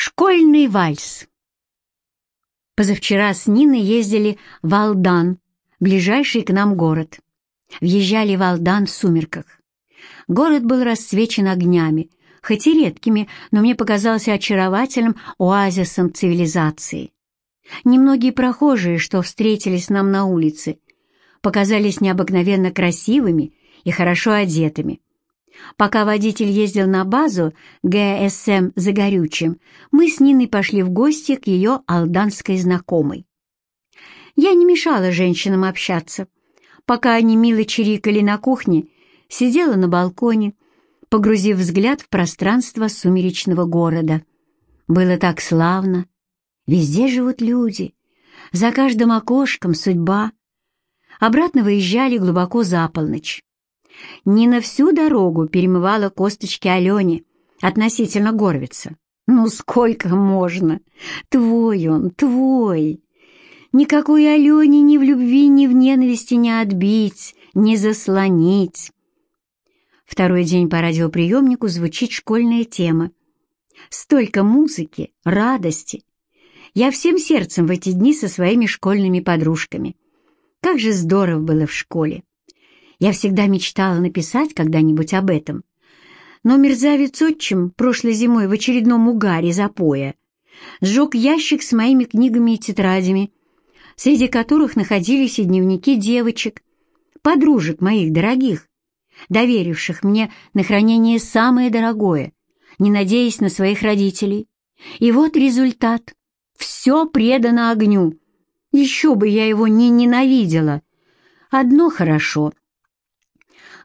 Школьный вальс. Позавчера с Ниной ездили в Алдан, ближайший к нам город. Въезжали в Алдан в сумерках. Город был расцвечен огнями, хоть и редкими, но мне показался очаровательным оазисом цивилизации. Немногие прохожие, что встретились нам на улице, показались необыкновенно красивыми и хорошо одетыми. Пока водитель ездил на базу ГСМ за горючим, мы с Ниной пошли в гости к ее алданской знакомой. Я не мешала женщинам общаться. Пока они мило чирикали на кухне, сидела на балконе, погрузив взгляд в пространство сумеречного города. Было так славно. Везде живут люди. За каждым окошком судьба. Обратно выезжали глубоко за полночь. Нина всю дорогу перемывала косточки Алене относительно Горвица. «Ну сколько можно? Твой он, твой!» Никакой Алене ни в любви, ни в ненависти не отбить, не заслонить. Второй день по радиоприемнику звучит школьная тема. Столько музыки, радости. Я всем сердцем в эти дни со своими школьными подружками. Как же здорово было в школе. Я всегда мечтала написать когда-нибудь об этом. Но мерзавец отчим прошлой зимой в очередном угаре запоя сжег ящик с моими книгами и тетрадями, среди которых находились и дневники девочек, подружек моих дорогих, доверивших мне на хранение самое дорогое, не надеясь на своих родителей. И вот результат. Все предано огню. Еще бы я его не ненавидела. Одно хорошо.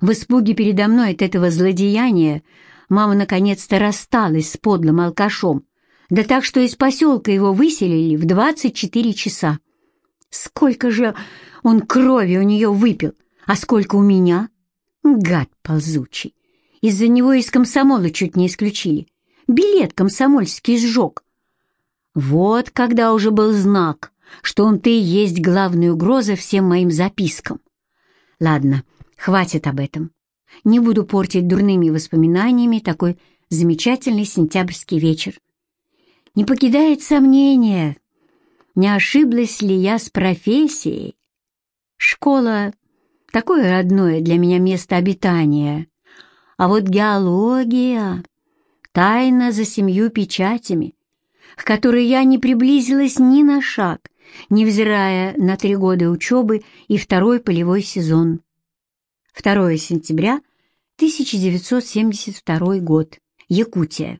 В испуге передо мной от этого злодеяния мама наконец-то рассталась с подлым алкашом, да так, что из поселка его выселили в 24 часа. Сколько же он крови у нее выпил, а сколько у меня? Гад ползучий. Из-за него из комсомола чуть не исключили. Билет комсомольский сжег. Вот когда уже был знак, что он ты есть главная угроза всем моим запискам. Ладно, Хватит об этом. Не буду портить дурными воспоминаниями такой замечательный сентябрьский вечер. Не покидает сомнения, не ошиблась ли я с профессией. Школа — такое родное для меня место обитания. А вот геология — тайна за семью печатями, к которой я не приблизилась ни на шаг, невзирая на три года учебы и второй полевой сезон. 2 сентября 1972 год. Якутия.